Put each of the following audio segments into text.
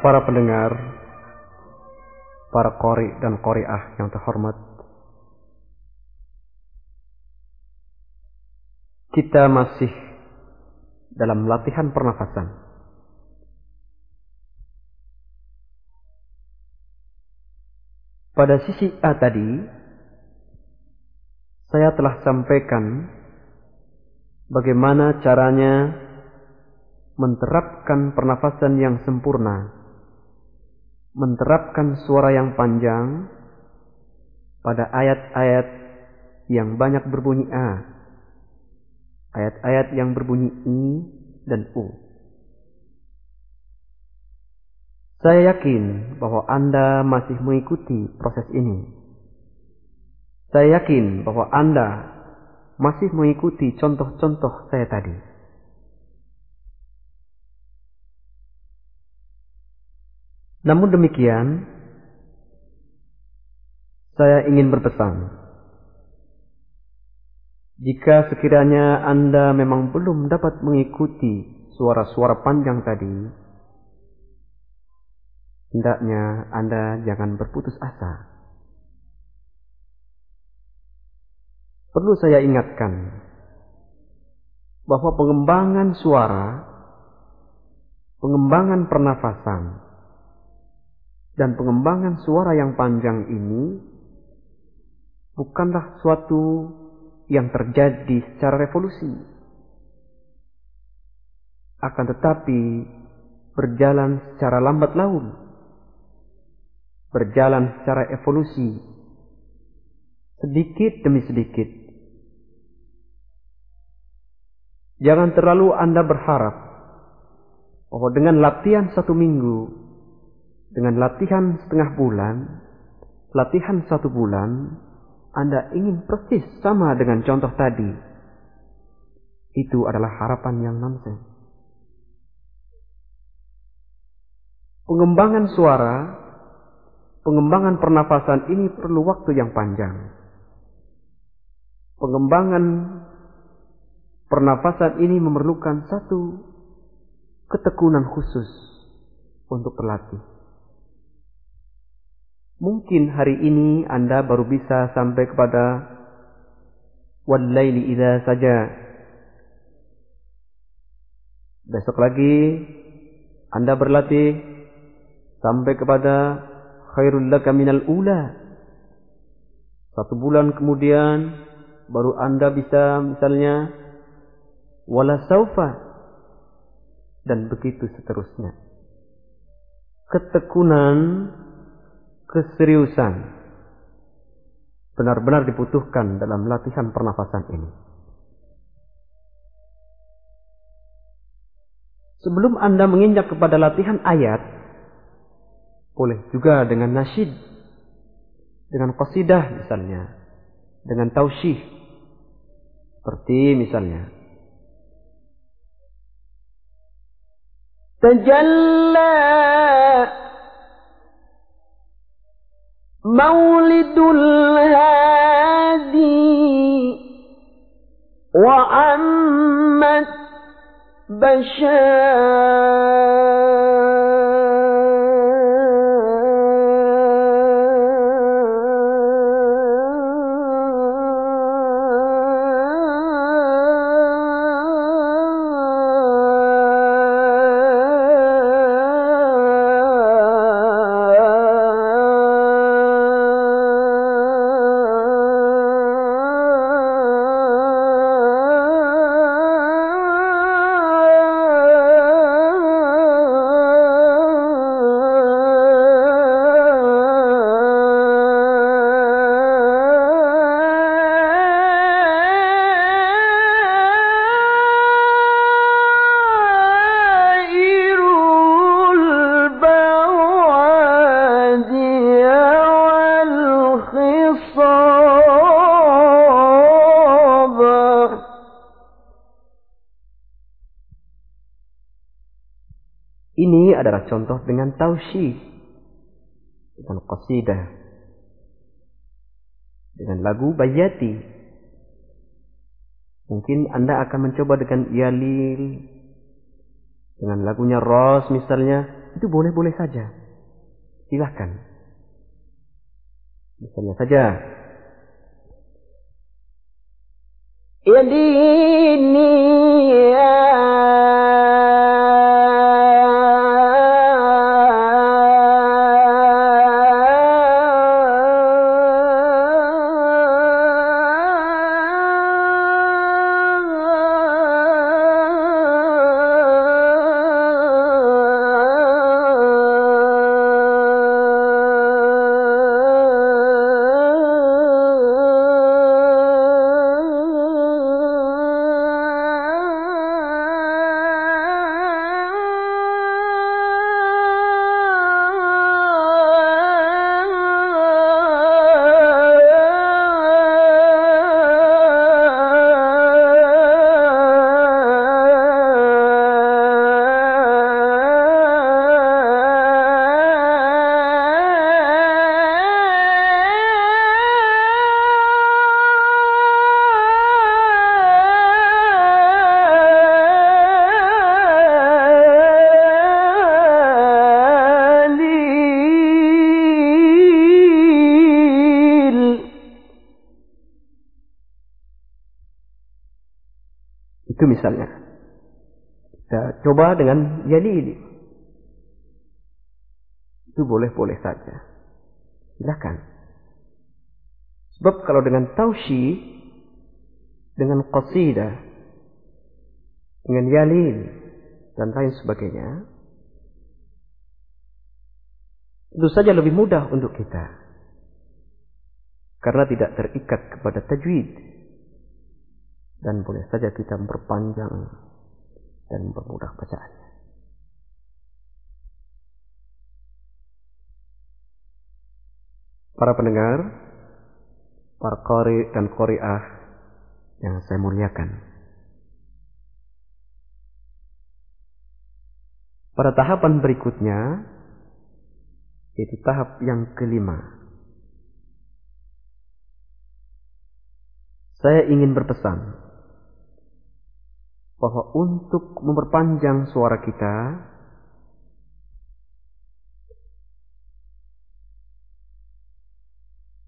para pendengar, para kori dan koriah yang terhormat. Kita masih dalam latihan pernafasan. Pada sisi A tadi, saya telah sampaikan bagaimana caranya menerapkan pernafasan yang sempurna menerapkan suara yang panjang pada ayat-ayat yang banyak berbunyi A. Ayat-ayat yang berbunyi I dan U. Saya yakin bahwa Anda masih mengikuti proses ini. Saya yakin bahwa Anda masih mengikuti contoh-contoh saya tadi. Namun demikian, saya ingin berpesan. Jika sekiranya Anda memang belum dapat mengikuti suara-suara panjang tadi, hendaknya Anda jangan berputus asa. Perlu saya ingatkan bahwa pengembangan suara, pengembangan pernafasan, dan pengembangan suara yang panjang ini bukanlah suatu yang terjadi secara revolusi. Akan tetapi berjalan secara lambat laun. Berjalan secara evolusi. Sedikit demi sedikit. Jangan terlalu Anda berharap bahwa dengan latihan satu minggu dengan latihan setengah bulan, latihan satu bulan, Anda ingin persis sama dengan contoh tadi. Itu adalah harapan yang nonsens. Pengembangan suara, pengembangan pernafasan ini perlu waktu yang panjang. Pengembangan pernafasan ini memerlukan satu ketekunan khusus untuk berlatih. Mungkin hari ini Anda baru bisa sampai kepada Wallaili idza saja. Besok lagi Anda berlatih sampai kepada khairul laka minal ula. Satu bulan kemudian baru Anda bisa misalnya wala saufa dan begitu seterusnya. Ketekunan keseriusan benar-benar dibutuhkan dalam latihan pernafasan ini. Sebelum Anda menginjak kepada latihan ayat, boleh juga dengan nasyid, dengan qasidah misalnya, dengan tausyih. Seperti misalnya, Tajalla مولد الهادي وعمت بشار adalah contoh dengan tausyih, dengan qasidah, dengan lagu bayati. Mungkin Anda akan mencoba dengan Yalil, dengan lagunya Ros misalnya, itu boleh-boleh saja. Silahkan. Misalnya saja. Ya dini Coba dengan ini. Itu boleh-boleh saja. Silakan. Sebab kalau dengan taushi, dengan qasidah, dengan yalin, dan lain sebagainya, tentu saja lebih mudah untuk kita. Karena tidak terikat kepada tajwid dan boleh saja kita memperpanjang dan mempermudah bacaannya. Para pendengar, para kori dan koriah yang saya muliakan. Pada tahapan berikutnya, yaitu tahap yang kelima. Saya ingin berpesan bahwa untuk memperpanjang suara kita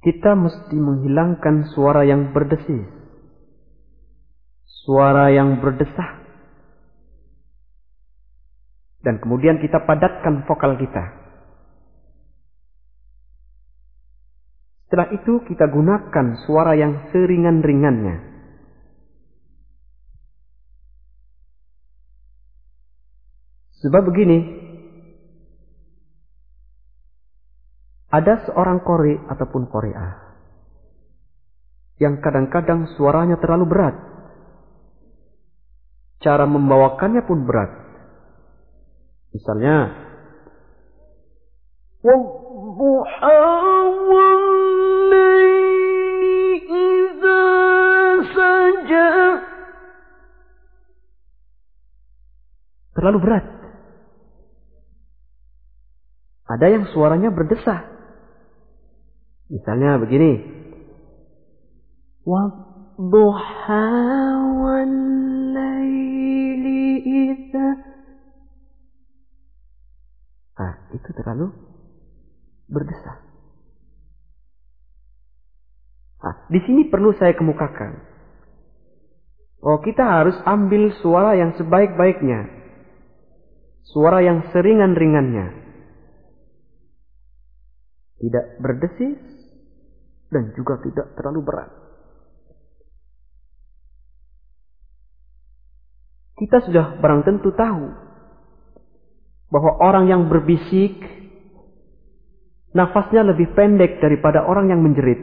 kita mesti menghilangkan suara yang berdesis, suara yang berdesah, dan kemudian kita padatkan vokal kita. Setelah itu kita gunakan suara yang seringan-ringannya. Sebab begini, ada seorang kori ataupun korea yang kadang-kadang suaranya terlalu berat. Cara membawakannya pun berat. Misalnya, terlalu berat. Ada yang suaranya berdesah. Misalnya begini. Wadduha Nah, itu terlalu berdesah. Nah, di sini perlu saya kemukakan. Oh, kita harus ambil suara yang sebaik-baiknya. Suara yang seringan-ringannya tidak berdesis dan juga tidak terlalu berat. Kita sudah barang tentu tahu bahwa orang yang berbisik nafasnya lebih pendek daripada orang yang menjerit.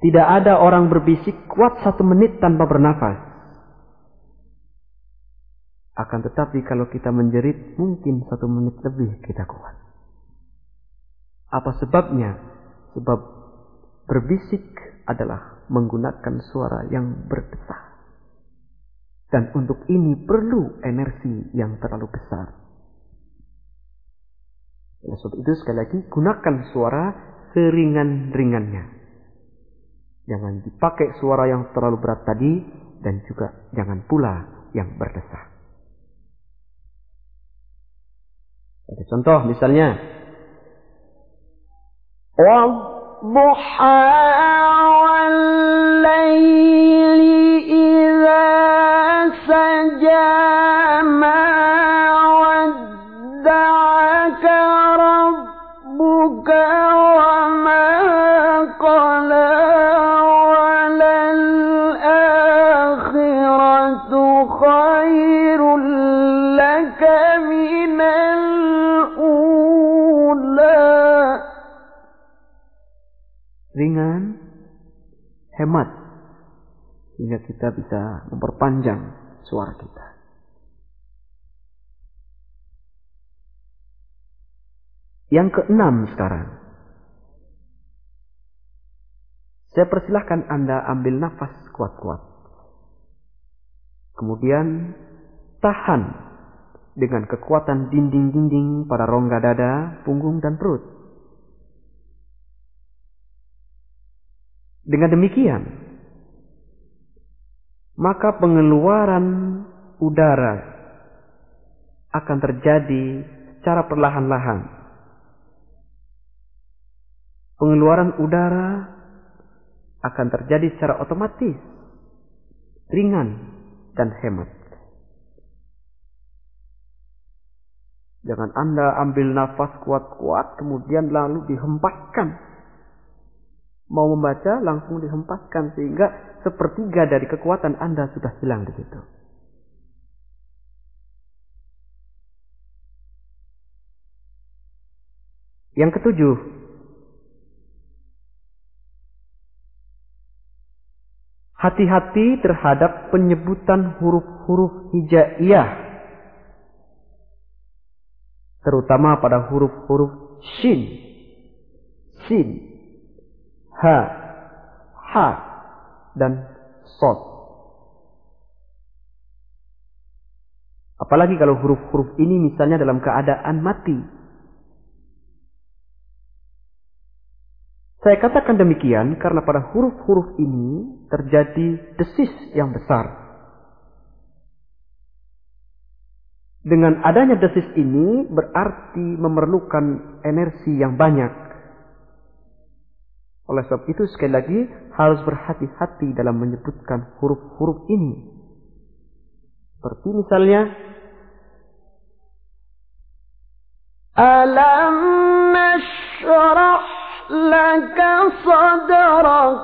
Tidak ada orang berbisik kuat satu menit tanpa bernafas. Akan tetapi kalau kita menjerit mungkin satu menit lebih kita kuat. Apa sebabnya? Sebab berbisik adalah menggunakan suara yang berdesah. Dan untuk ini perlu energi yang terlalu besar. Oleh sebab itu sekali lagi gunakan suara seringan-ringannya. Jangan dipakai suara yang terlalu berat tadi dan juga jangan pula yang berdesah. Ada contoh misalnya. والضحى والليل Ringan, hemat. Sehingga kita bisa memperpanjang suara kita. Yang keenam sekarang. Saya persilahkan Anda ambil nafas kuat-kuat. Kemudian tahan dengan kekuatan dinding-dinding pada rongga dada, punggung, dan perut. Dengan demikian, maka pengeluaran udara akan terjadi secara perlahan-lahan pengeluaran udara akan terjadi secara otomatis, ringan, dan hemat. Jangan Anda ambil nafas kuat-kuat, kemudian lalu dihempaskan. Mau membaca, langsung dihempaskan, sehingga sepertiga dari kekuatan Anda sudah hilang di situ. Yang ketujuh, Hati-hati terhadap penyebutan huruf-huruf hijaiyah. Terutama pada huruf-huruf shin, sin, ha, ha, dan sod. Apalagi kalau huruf-huruf ini misalnya dalam keadaan mati. Saya katakan demikian karena pada huruf-huruf ini terjadi desis yang besar. Dengan adanya desis ini berarti memerlukan energi yang banyak. Oleh sebab itu sekali lagi harus berhati-hati dalam menyebutkan huruf-huruf ini. Seperti misalnya Alam nashrah laka sadrak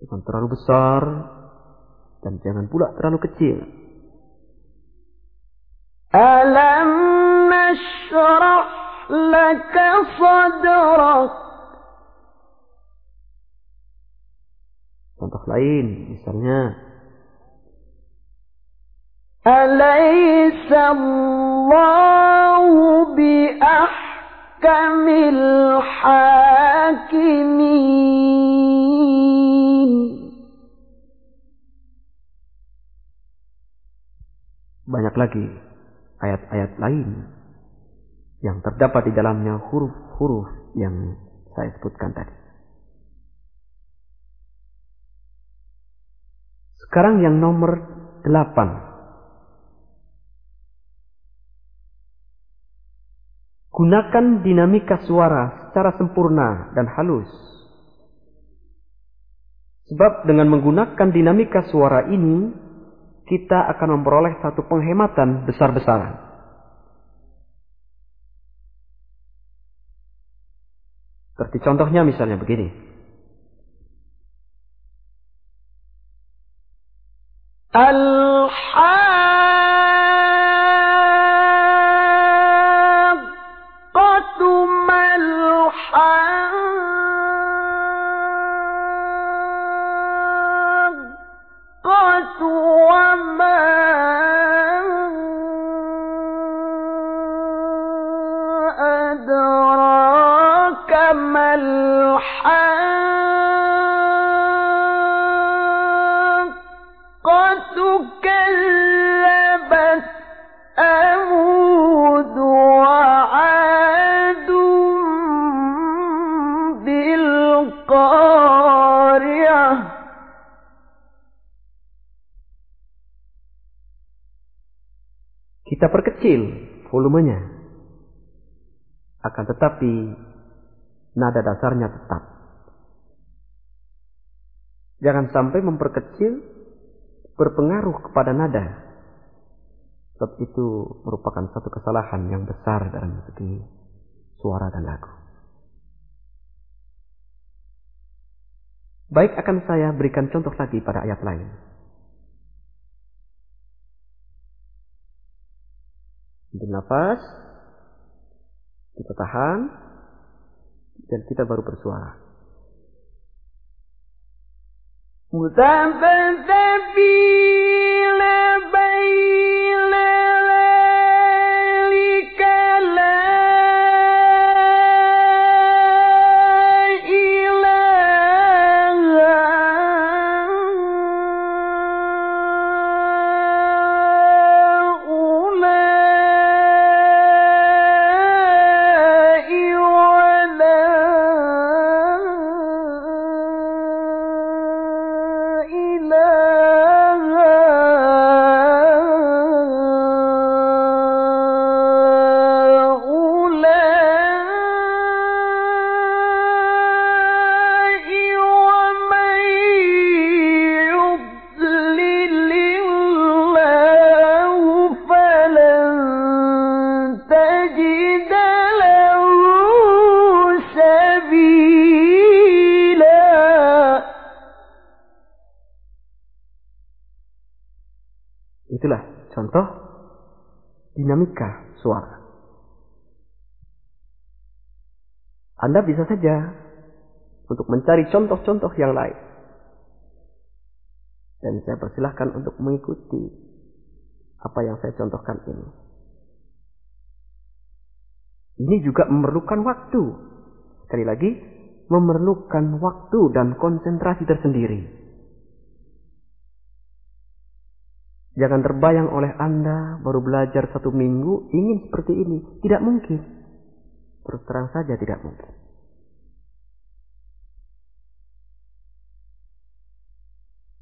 Jangan terlalu besar dan jangan pula terlalu kecil. Alam nashrah laka sadrak Contoh lain, misalnya أليس الله بأحكم الحاكمين Banyak lagi ayat-ayat lain yang terdapat di dalamnya huruf-huruf yang saya sebutkan tadi. Sekarang yang nomor delapan. Gunakan dinamika suara secara sempurna dan halus. Sebab dengan menggunakan dinamika suara ini, kita akan memperoleh satu penghematan besar-besaran. Seperti contohnya misalnya begini. Al-Haq Kita perkecil volumenya. Akan tetapi nada dasarnya tetap. Jangan sampai memperkecil berpengaruh kepada nada. Sebab itu merupakan satu kesalahan yang besar dalam segi suara dan lagu. Baik akan saya berikan contoh lagi pada ayat lain. Ambil nafas, kita tahan, dan kita baru bersuara. Mutafatabin contoh dinamika suara. Anda bisa saja untuk mencari contoh-contoh yang lain. Dan saya persilahkan untuk mengikuti apa yang saya contohkan ini. Ini juga memerlukan waktu. Sekali lagi, memerlukan waktu dan konsentrasi tersendiri. Jangan terbayang oleh Anda baru belajar satu minggu ingin seperti ini. Tidak mungkin. Terus terang saja tidak mungkin.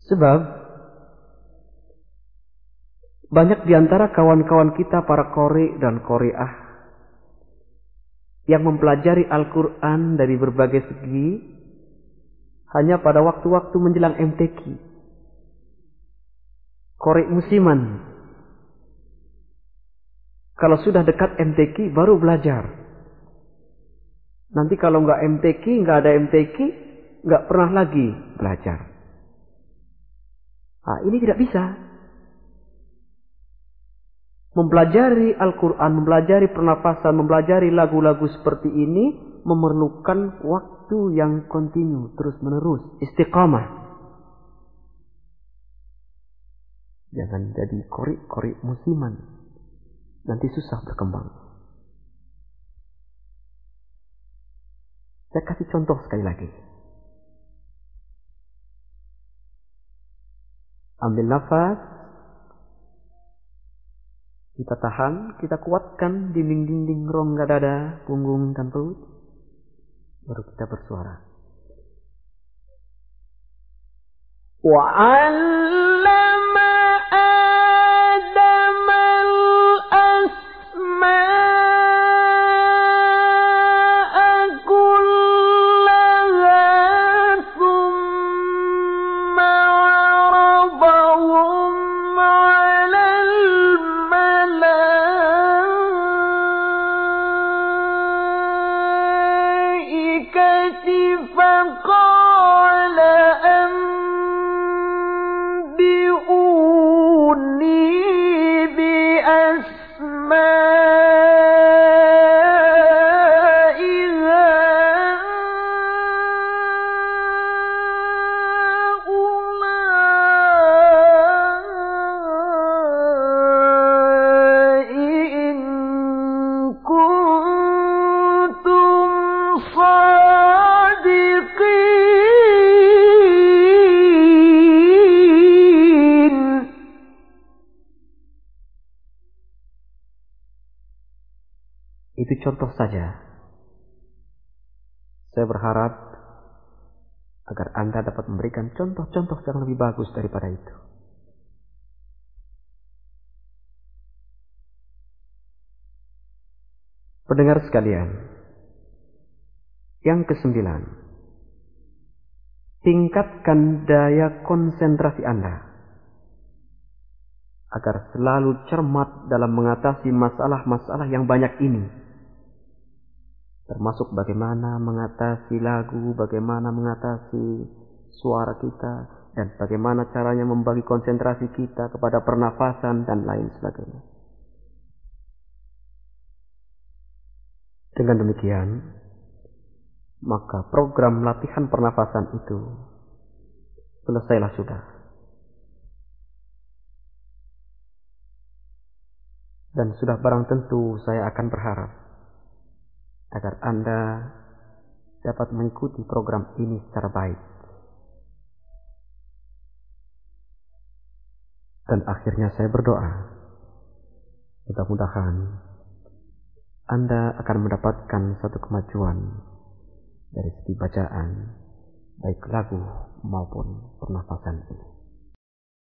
Sebab banyak di antara kawan-kawan kita para kori dan koriah yang mempelajari Al-Quran dari berbagai segi hanya pada waktu-waktu menjelang MTQ. Korek musiman. Kalau sudah dekat MTQ baru belajar. Nanti kalau nggak MTQ, nggak ada MTQ, nggak pernah lagi belajar. Nah, ini tidak bisa. Mempelajari Al-Quran, mempelajari pernapasan, mempelajari lagu-lagu seperti ini memerlukan waktu yang kontinu, terus menerus, istiqamah. Jangan jadi korik-korik musiman. Nanti susah berkembang. Saya kasih contoh sekali lagi. Ambil nafas. Kita tahan, kita kuatkan dinding-dinding rongga dada, punggung dan perut. Baru kita bersuara. وعلم saja. Saya berharap agar Anda dapat memberikan contoh-contoh yang lebih bagus daripada itu. Pendengar sekalian, yang kesembilan, tingkatkan daya konsentrasi Anda agar selalu cermat dalam mengatasi masalah-masalah yang banyak ini. Termasuk bagaimana mengatasi lagu, bagaimana mengatasi suara kita, dan bagaimana caranya membagi konsentrasi kita kepada pernafasan dan lain sebagainya. Dengan demikian, maka program latihan pernafasan itu selesailah sudah. Dan sudah barang tentu saya akan berharap agar Anda dapat mengikuti program ini secara baik. Dan akhirnya saya berdoa, mudah-mudahan Anda akan mendapatkan satu kemajuan dari segi bacaan, baik lagu maupun pernafasan ini.